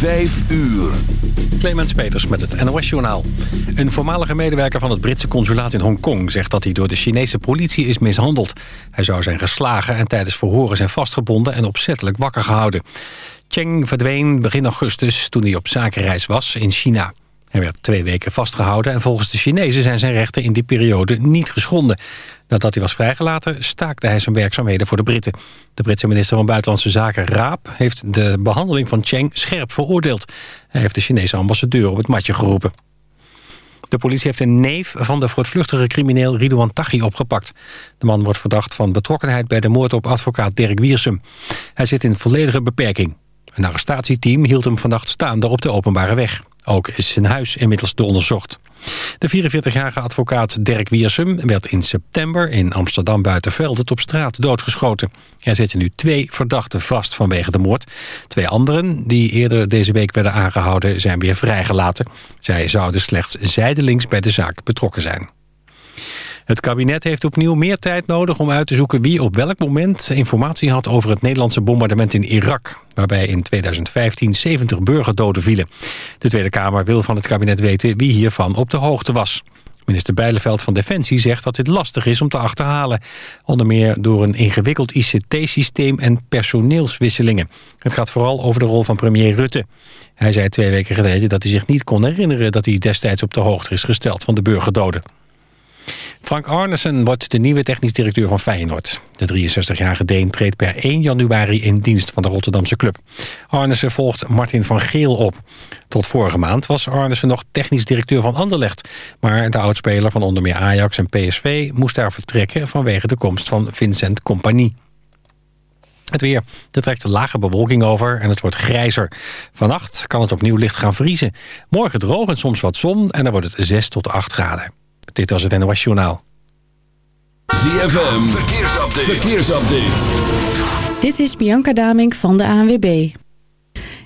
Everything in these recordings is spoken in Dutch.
Vijf uur. Clemens Peters met het NOS-journaal. Een voormalige medewerker van het Britse consulaat in Hongkong... zegt dat hij door de Chinese politie is mishandeld. Hij zou zijn geslagen en tijdens verhoren zijn vastgebonden... en opzettelijk wakker gehouden. Cheng verdween begin augustus toen hij op zakenreis was in China. Hij werd twee weken vastgehouden en volgens de Chinezen zijn zijn rechten in die periode niet geschonden. Nadat hij was vrijgelaten staakte hij zijn werkzaamheden voor de Britten. De Britse minister van Buitenlandse Zaken Raab heeft de behandeling van Cheng scherp veroordeeld. Hij heeft de Chinese ambassadeur op het matje geroepen. De politie heeft een neef van de voortvluchtige crimineel Ridouan Taghi opgepakt. De man wordt verdacht van betrokkenheid bij de moord op advocaat Dirk Wiersum. Hij zit in volledige beperking. Een arrestatieteam hield hem vannacht staande op de openbare weg. Ook is zijn huis inmiddels onderzocht. De 44-jarige advocaat Dirk Wiersum werd in september in Amsterdam Buitenveld op straat doodgeschoten. Er zitten nu twee verdachten vast vanwege de moord. Twee anderen, die eerder deze week werden aangehouden, zijn weer vrijgelaten. Zij zouden slechts zijdelings bij de zaak betrokken zijn. Het kabinet heeft opnieuw meer tijd nodig om uit te zoeken wie op welk moment informatie had over het Nederlandse bombardement in Irak, waarbij in 2015 70 burgerdoden vielen. De Tweede Kamer wil van het kabinet weten wie hiervan op de hoogte was. Minister Bijleveld van Defensie zegt dat dit lastig is om te achterhalen. Onder meer door een ingewikkeld ICT-systeem en personeelswisselingen. Het gaat vooral over de rol van premier Rutte. Hij zei twee weken geleden dat hij zich niet kon herinneren... dat hij destijds op de hoogte is gesteld van de burgerdoden. Frank Arnesen wordt de nieuwe technisch directeur van Feyenoord. De 63-jarige Deen treedt per 1 januari in dienst van de Rotterdamse club. Arnesen volgt Martin van Geel op. Tot vorige maand was Arnesen nog technisch directeur van Anderlecht. Maar de oudspeler van onder meer Ajax en PSV moest daar vertrekken... vanwege de komst van Vincent Compagnie. Het weer. Er trekt lage bewolking over en het wordt grijzer. Vannacht kan het opnieuw licht gaan vriezen. Morgen droog en soms wat zon en dan wordt het 6 tot 8 graden. Dit was het NOS Journaal. ZFM, verkeersupdate. verkeersupdate. Dit is Bianca Damink van de ANWB.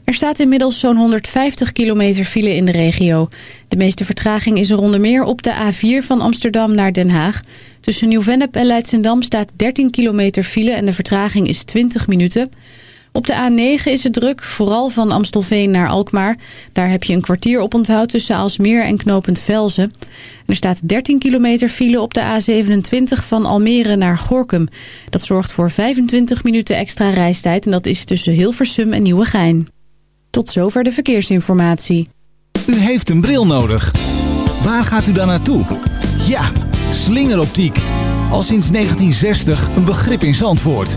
Er staat inmiddels zo'n 150 kilometer file in de regio. De meeste vertraging is er onder meer op de A4 van Amsterdam naar Den Haag. Tussen Nieuw-Vennep en Leidsendam staat 13 kilometer file en de vertraging is 20 minuten... Op de A9 is het druk, vooral van Amstelveen naar Alkmaar. Daar heb je een kwartier op onthoud tussen Alsmeer en Knopend Velzen. er staat 13 kilometer file op de A27 van Almere naar Gorkum. Dat zorgt voor 25 minuten extra reistijd en dat is tussen Hilversum en Nieuwegein. Tot zover de verkeersinformatie. U heeft een bril nodig. Waar gaat u dan naartoe? Ja, slingeroptiek. Al sinds 1960 een begrip in Zandvoort.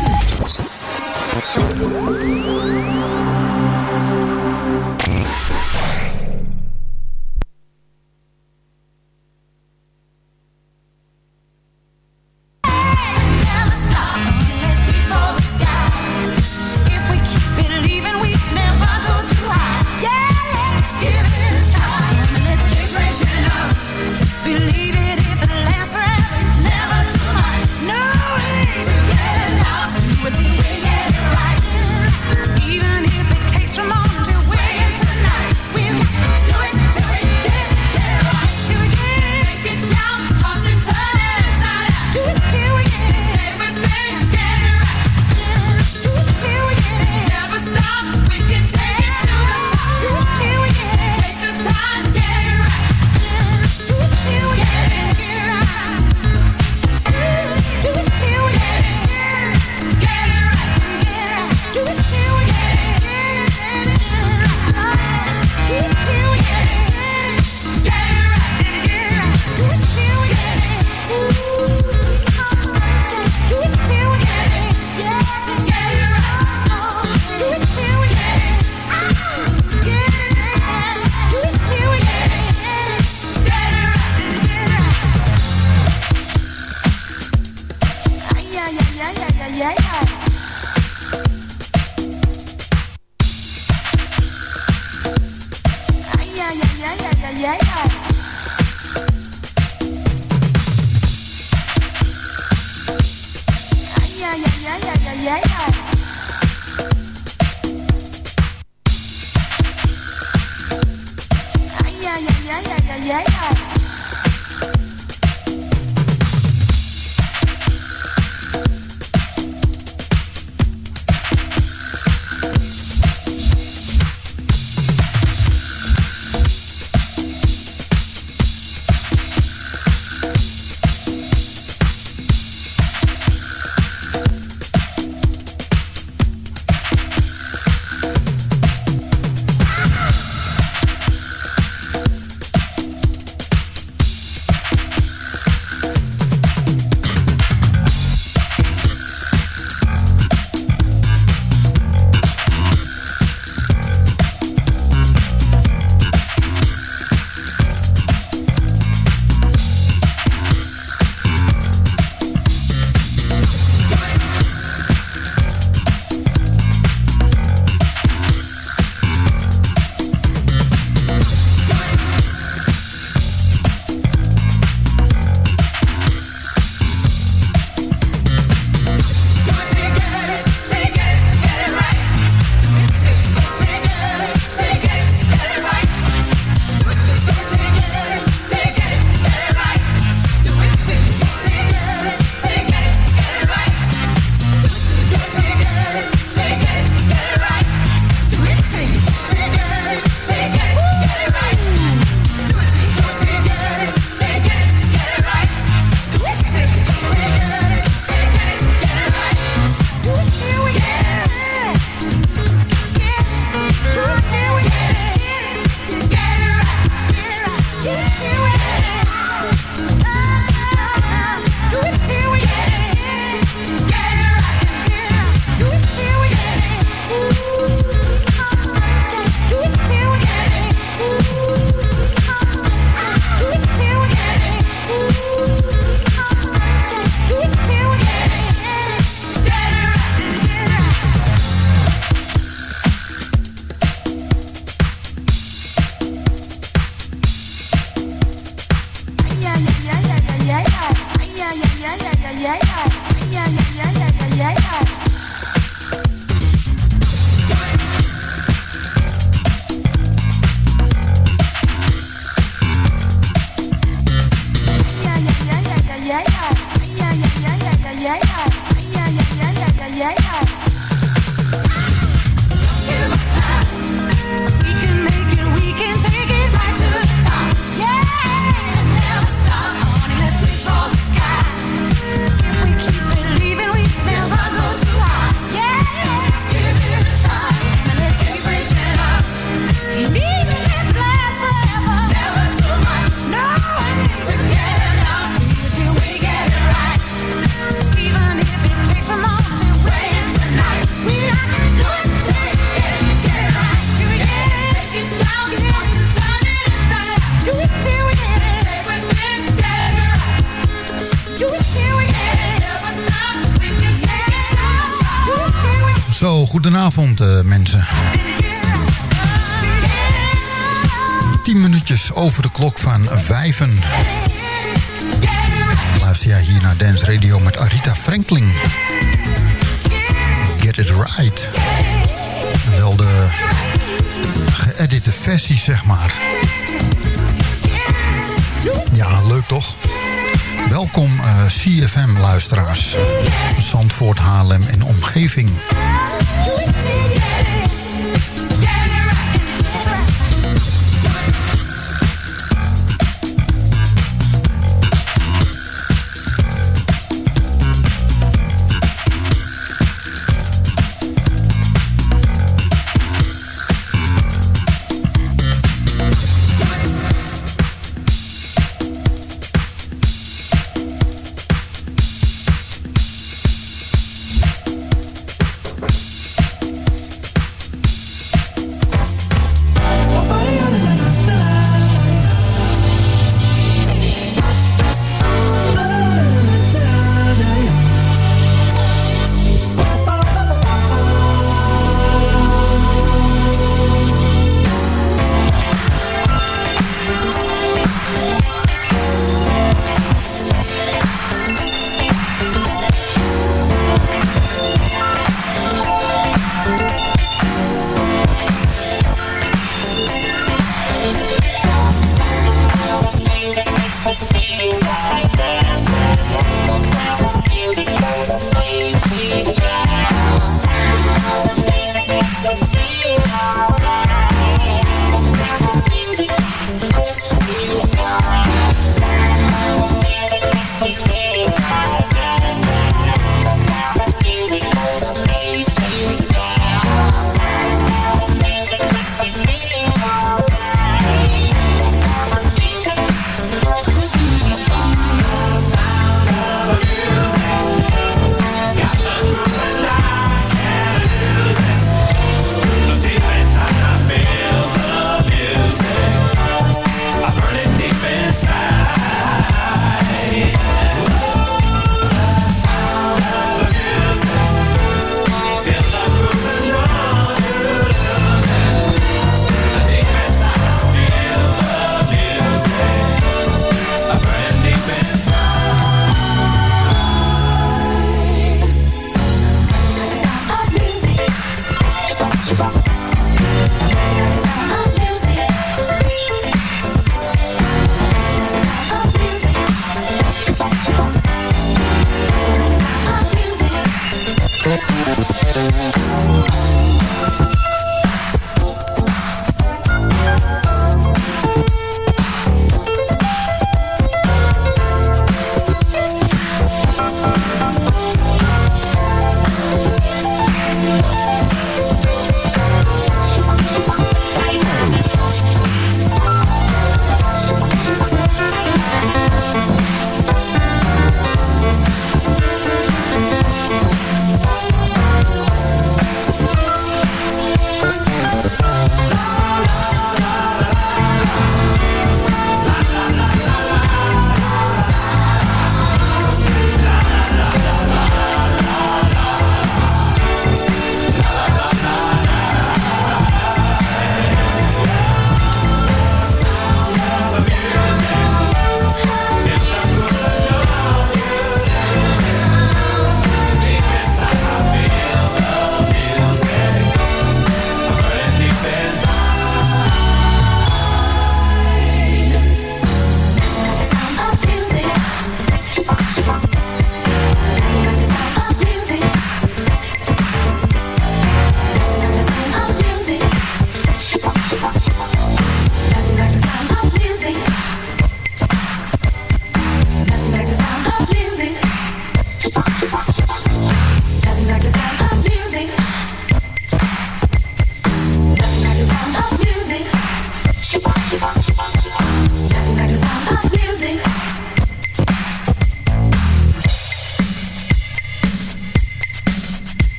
Goedenavond vijven. Luister jij hier naar Dance Radio met Arita Franklin. It Right. Wel de geëdite versie, zeg maar. Ja, leuk toch? Welkom uh, CFM-luisteraars. Zandvoort, Haarlem en omgeving.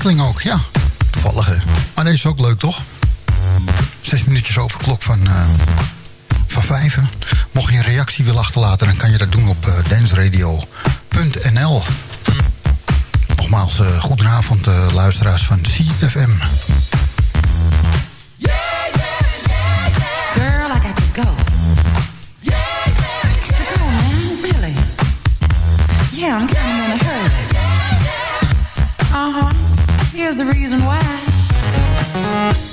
Kling ook, ja. Toevallig, hè. Ah, maar deze is ook leuk, toch? Zes minuutjes over klok van, uh, van vijven. Mocht je een reactie willen achterlaten, dan kan je dat doen op eh, uh, dansradio.nl. Nogmaals, eh, goedenavond, luisteraars van CFM. Yeah, here's the reason why.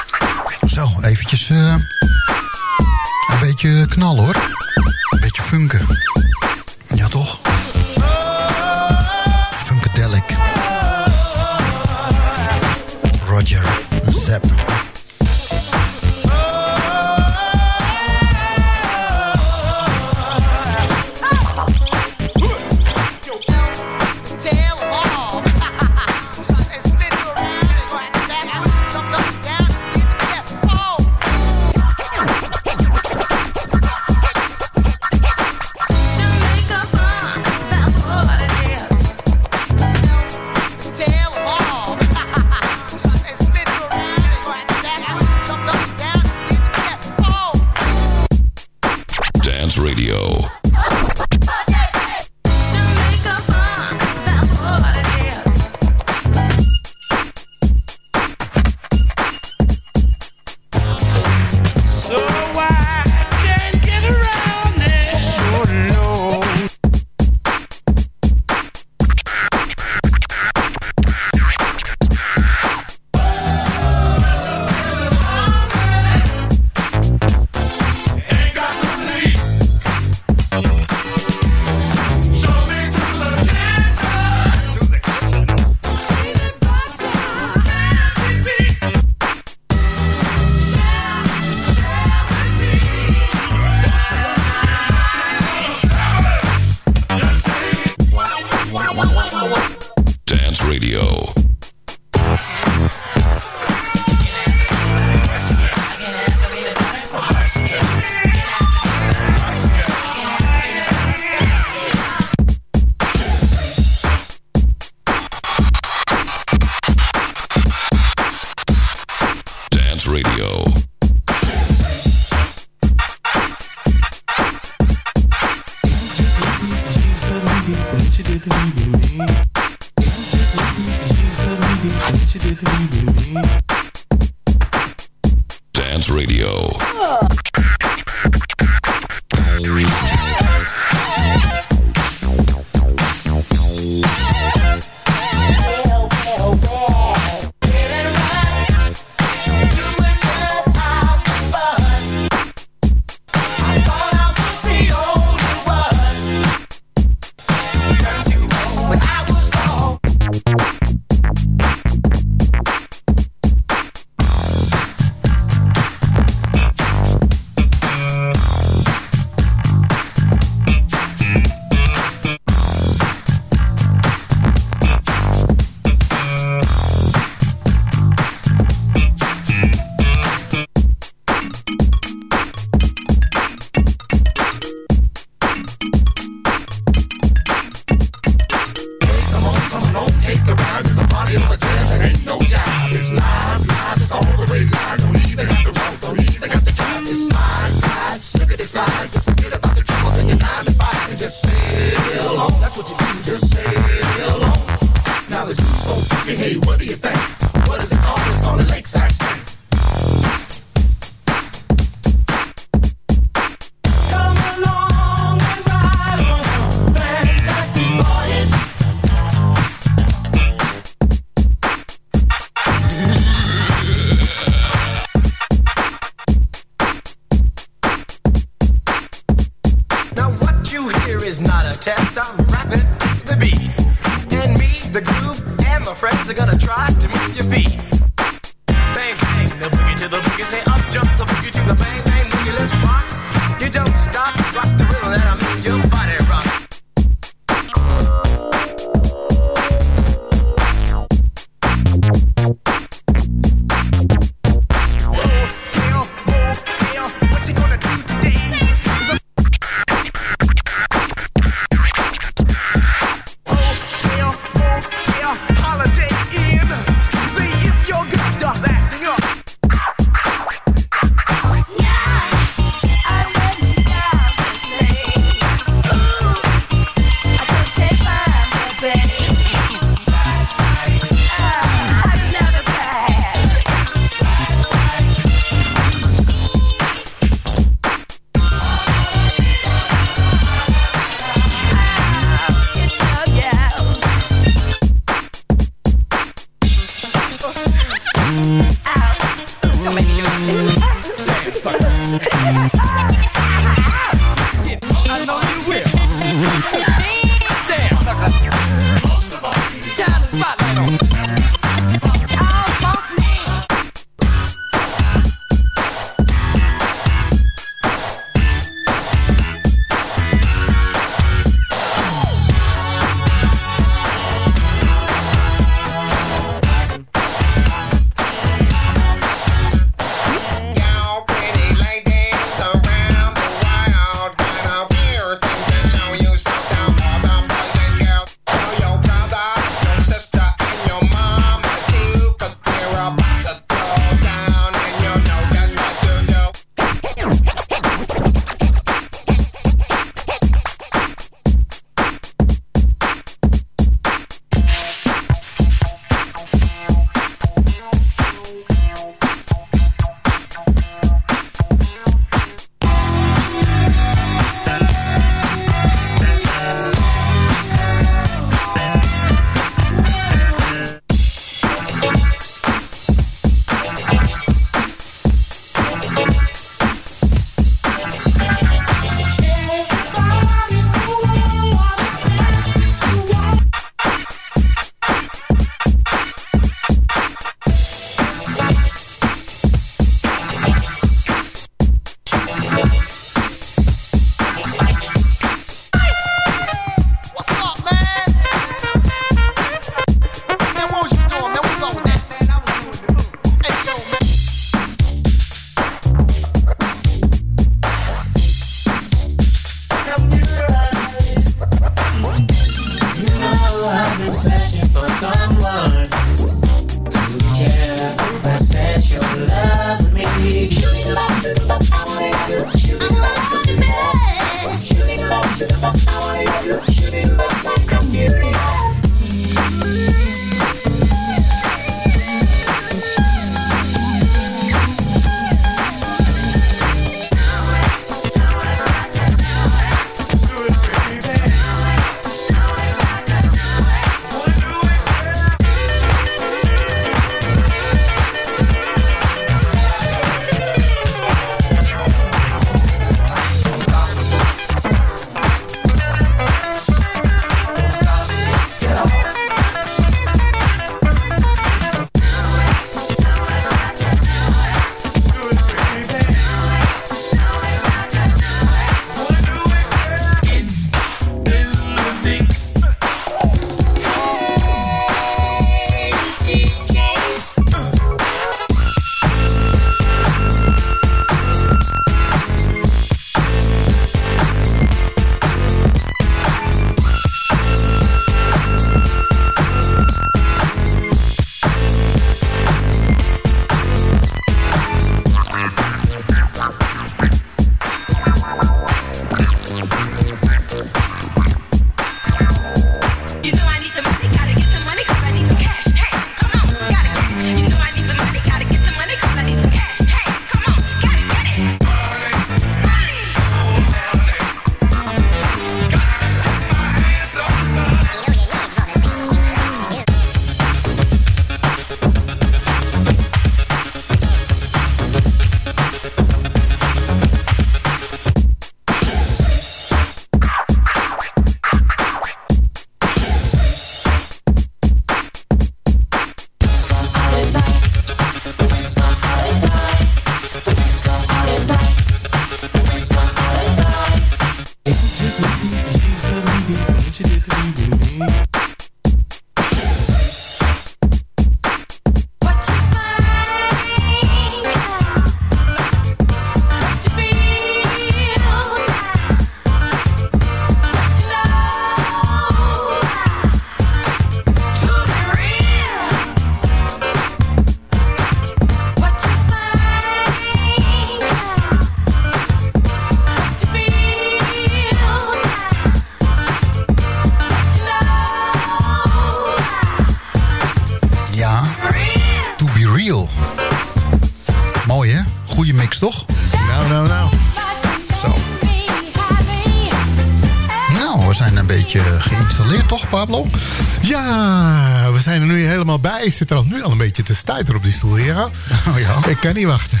Ik zit er al nu al een beetje te stuiteren op die stoel. Ja? Oh ja. Ik kan niet wachten.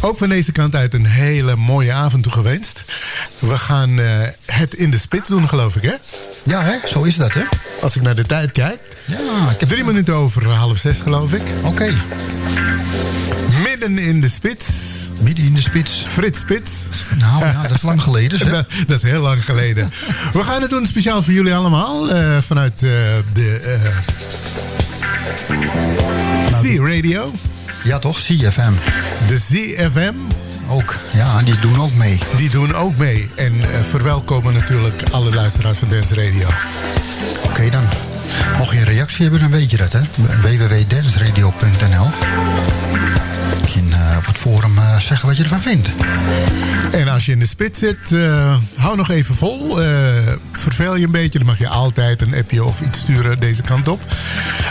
Ook van deze kant uit een hele mooie avond toegewenst. We gaan eh, het in de spits doen, geloof ik, hè? Ja, hè? Zo is dat, hè? Als ik naar de tijd kijk. Ja, ik heb... Drie minuten over half zes, geloof ik. Oké. Midden in de spits. Spits. Frits Spits. Nou, ja, dat is lang geleden, zeg. dat, dat is heel lang geleden. We gaan het doen speciaal voor jullie allemaal. eh, vanuit eh, de eh C-Radio. Ja, toch? CFM. De ZFM. Ook. Ja, die doen ook mee. Die doen ook mee. En verwelkomen natuurlijk alle luisteraars van Dance Radio. Oké dan. Mocht je een reactie hebben, dan weet je dat, hè? www.dansradio.nl op het forum eh, zeggen wat je ervan vindt. En als je in de spit zit, eh, hou nog even vol. Eh, verveel je een beetje, dan mag je altijd een appje of iets sturen deze kant op.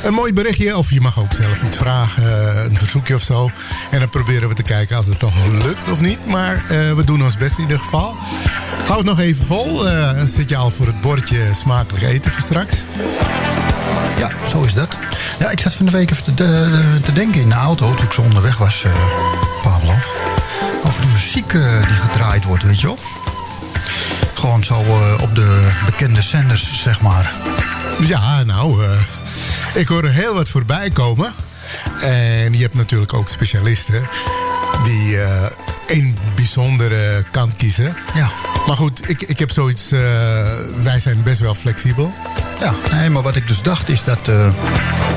Een mooi berichtje, of je mag ook zelf iets vragen, eh, een verzoekje of zo. En dan proberen we te kijken als het toch lukt of niet. Maar eh, we doen ons best in ieder geval. Hou het nog even vol. Eh, zit je al voor het bordje smakelijk eten voor straks. Ja, zo is dat. Ja, ik zat van de week even te, de- te denken in de auto toen ik zo onderweg was, eh, Pablo. Over de muziek eh, die gedraaid wordt, weet je wel. Gewoon zo eh, op de bekende zenders, zeg maar. Ja, nou, ik hoor er heel wat voorbij komen. En je hebt natuurlijk ook specialisten die één bijzondere kant kiezen. Ja. Maar goed, ik, ik heb zoiets... eh, wij zijn best wel flexibel. Ja, nee, maar wat ik dus dacht is dat... eh,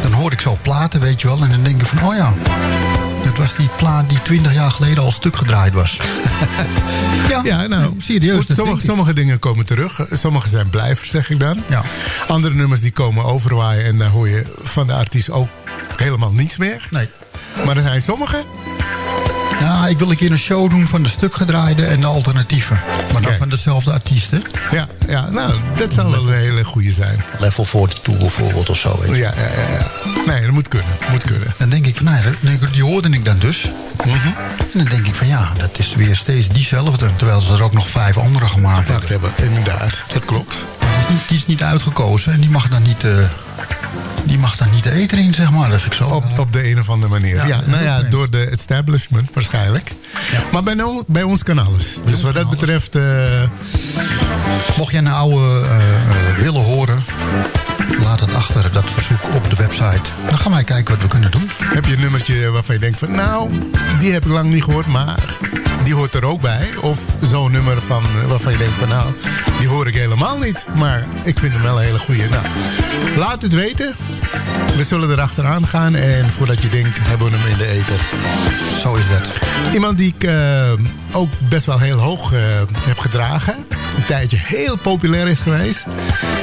dan hoor ik zo platen, weet je wel. En dan denk ik van, oh ja... Dat was die plaat die 20 jaar geleden al stuk gedraaid was. ja, Ja, nou, serieus. goed, sommige, sommige dingen komen terug. Sommige zijn blijvers, zeg ik dan. Ja. Andere nummers die komen overwaaien. En daar hoor je van de artiest ook helemaal niets meer. Nee. Maar er zijn sommige... Ja, ik wil een keer een show doen van de stuk gedraaide en de alternatieven. Maar dan van dezelfde artiesten. Ja, ja nou, dat zou wel een hele goede zijn. Level 42 bijvoorbeeld of zo, weet je. Ja, ja, ja, ja. Nee, dat moet kunnen. Moet kunnen. Dan denk ik van, nee, dat- die hoorde ik dan dus. Mhm. En dan denk ik van, ja, dat is weer steeds diezelfde. Terwijl ze er ook nog vijf andere gemaakt hebben. hebben. Inderdaad, dat klopt. Maar Die is niet, die is niet uitgekozen en die mag dan niet... eh, die mag dan niet de eten in, zeg maar. Dat vind ik zo... Op, op de een of andere manier. Ja, Ja, nou ja, door de establishment waarschijnlijk. Maar bij, nou, bij ons kan alles. Dus wat dat betreft... eh, Mocht jij een oude eh, eh, willen horen... Het achter, dat verzoek op de website. Dan gaan wij kijken wat we kunnen doen. heb je een nummertje waarvan je denkt van... Nou, die heb ik lang niet gehoord, maar die hoort er ook bij. Of zo'n nummer van, waarvan je denkt van... Nou, die hoor ik helemaal niet. Maar ik vind hem wel een hele goeie. Nou, laat het weten. We zullen erachteraan gaan. En voordat je denkt, hebben we hem in de ether. Zo is dat. Iemand die ik eh, ook best wel heel hoog eh, heb gedragen. Een tijdje heel populair is geweest.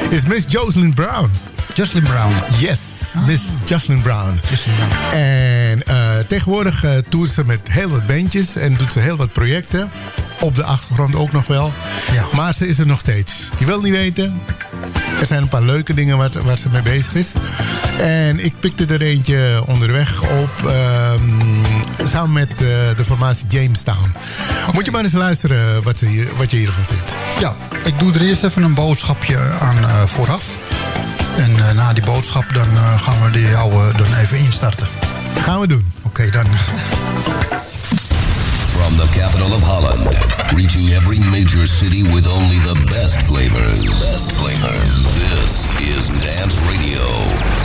Is Miss Jocelyn Brown. Jocelyn Brown. Yes, Miss Jocelyn Brown. Jocelyn Brown. En eh, tegenwoordig eh toert ze met heel wat bandjes en doet ze heel wat projecten. Op de achtergrond ook nog wel. Ja. Maar ze is er nog steeds. Je wil niet weten. Er zijn een paar leuke dingen waar, waar ze mee bezig is. En ik pikte er eentje onderweg op. ehm, samen met eh, de formatie Jamestown. Moet je maar eens luisteren wat, hier, wat je hiervan vindt. Ja, ik doe er eerst even een boodschapje aan vooraf. En eh, na die boodschap dan eh, gaan we die oude dan even instarten. Gaan we doen. Oké, dan. From the capital of Holland, reaching every major city with only the best flavors. Best flavors. This is Dance Radio.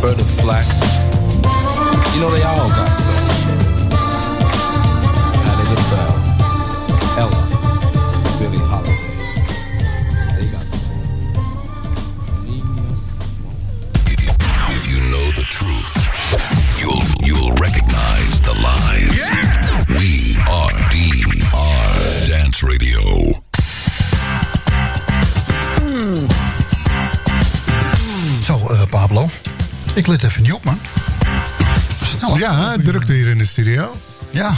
Roberta Flack. You know they all got Ja, drukte hier in de studio. Ja.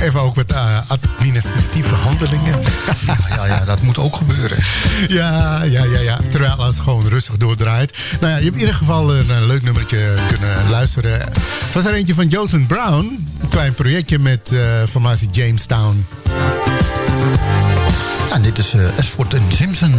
Even ook met eh, administratieve handelingen. Ja, ja, ja, dat moet ook gebeuren. Ja, ja, ja, ja. Terwijl als gewoon rustig doordraait. Nou ja, je hebt in ieder geval een, eh, leuk nummertje kunnen luisteren. Het was er eentje van Joseph Brown. Een klein projectje met eh formatie Jamestown. En dit is eh Ashford en Simpson.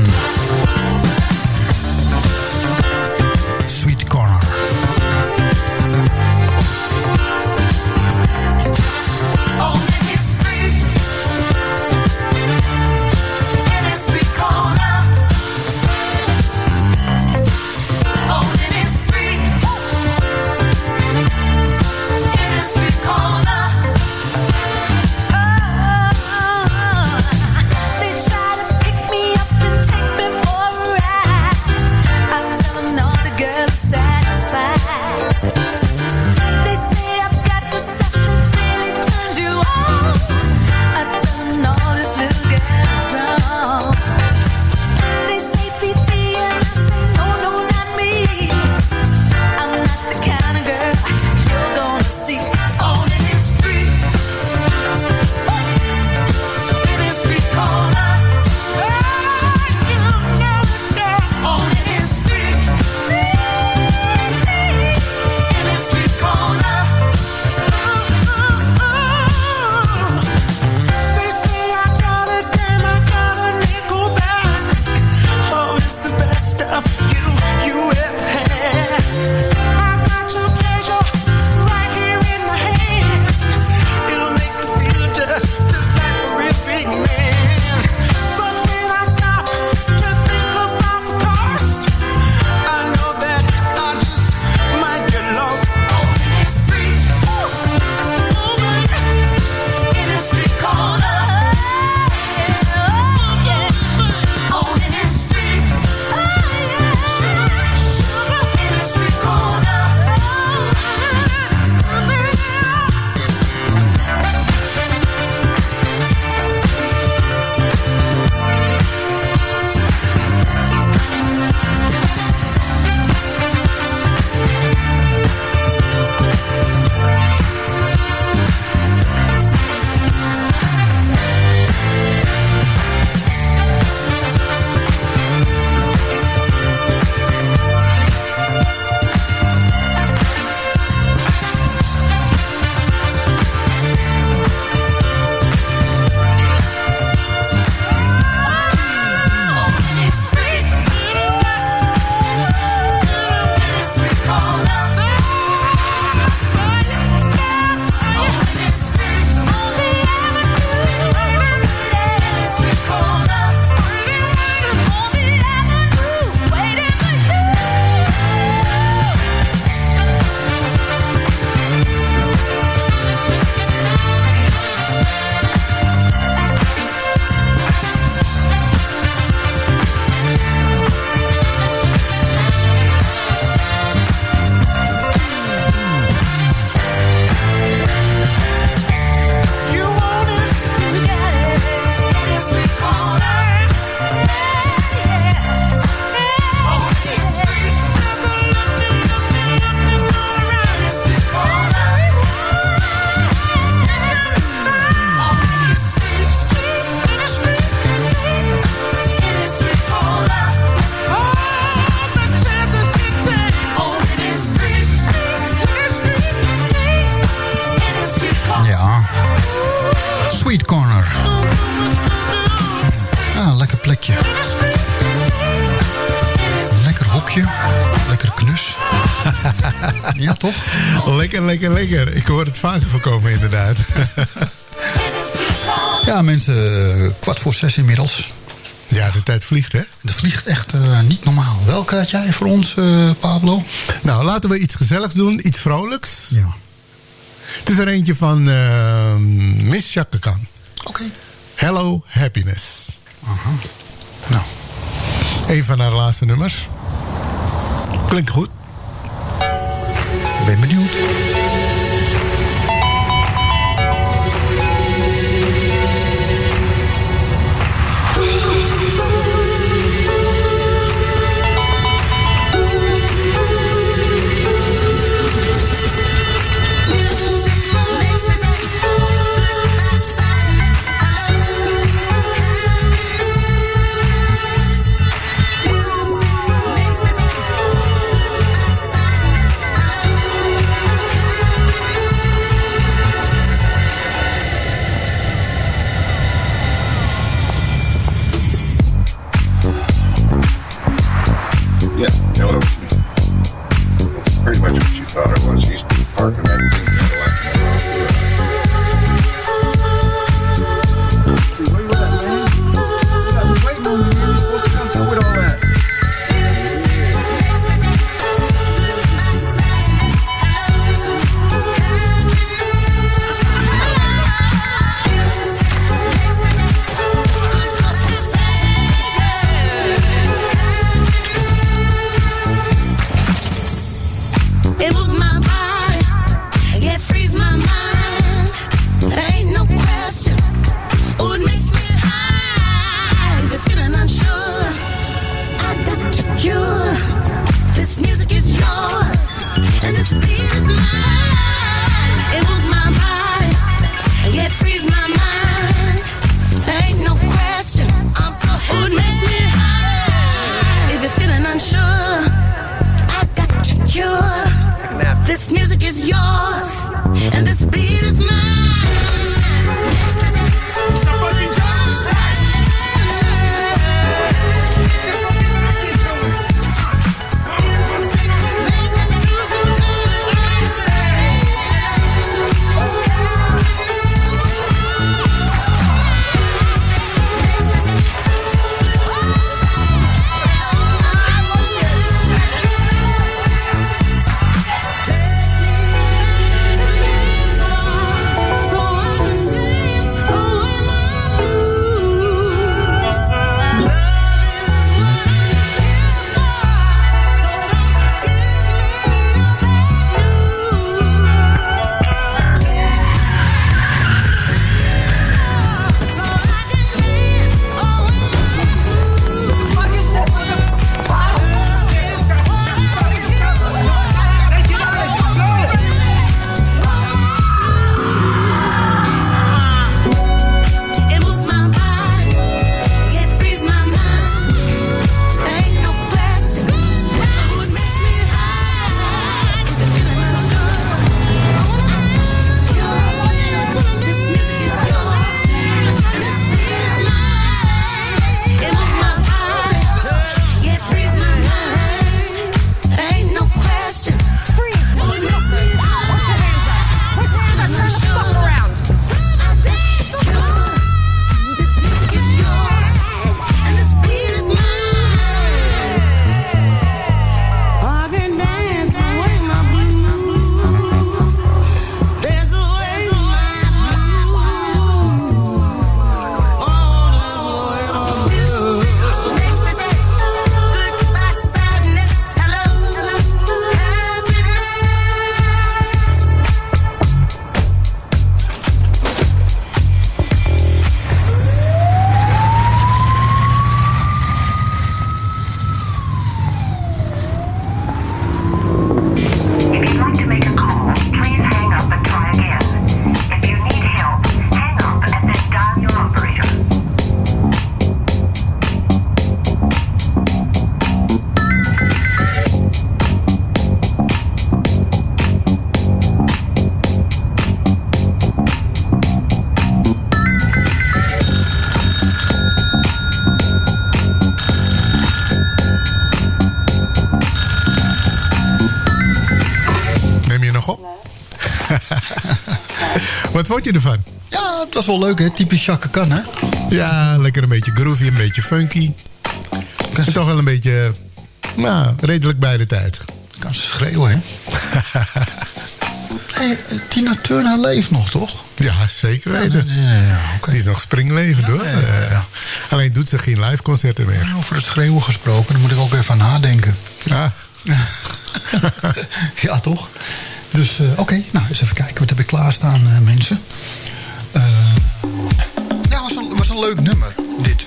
Lekker, lekker, lekker. Ik hoor het vaker voorkomen inderdaad. Ja, mensen, eh, kwart voor zes inmiddels. Ja, de tijd vliegt, hè? De vliegt echt eh, niet normaal. Welke had jij voor ons, eh, Pablo? Nou, laten we iets gezelligs doen. Iets vrolijks. Ja. Het is er eentje van eh, Miss Chaka Khan. Oké. Hello Happiness. Aha. Nou. Een van haar laatste nummers. Klinkt goed. Ben benieuwd. Hello. Vond je ervan? Ja, het was wel leuk, hè? Typisch Chaka Khan, hè? Ja, lekker een beetje groovy, een beetje funky. En toch wel een beetje, nou, redelijk bij de tijd. Kan ze schreeuwen, hè? hey, Tina Turner leeft nog, toch? Ja, zeker weten. Ja, ja. Die is nog springlevend, hoor. Eh, alleen doet ze geen live concerten meer. Over het schreeuwen gesproken, daar moet ik ook even aan nadenken. Ja. ja, toch? Dus, eh, oké, nou, eens even kijken. Wat heb ik klaarstaan, eh, mensen? Eh ja, was een, was een leuk nummer, dit.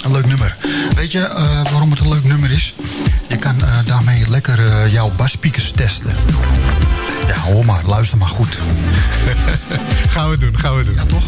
Een leuk nummer. Weet je waarom het een leuk nummer is? Je kan daarmee lekker jouw basspiekers testen. Ja, hoor maar, luister maar goed. gaan we doen, gaan we doen. Ja, toch?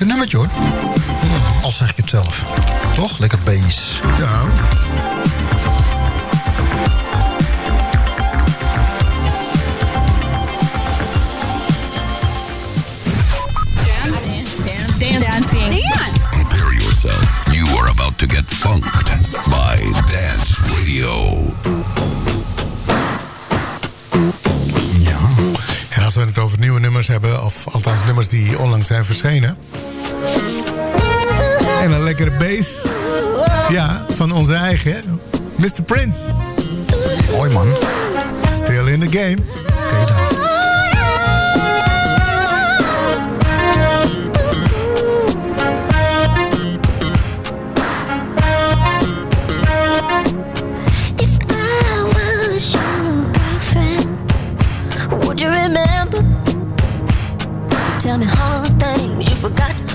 Lekker nummertje hoor. Al zeg ik het zelf. Toch? Lekker bass. Ja. Dancing. Prepare yourself. You are about to get funked by Dance Radio. En als we het over nieuwe nummers hebben, of althans nummers die onlangs zijn verschenen. En een lekkere bass. Ja, van onze eigen, Mr. Prince. Mooi man. Still in the game. If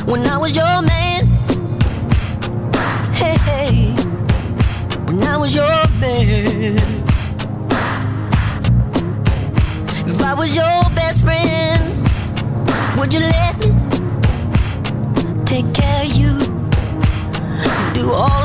when I was your man. Hey, hey, when I was your man. If I was your best friend, would you let me take care of you? Do all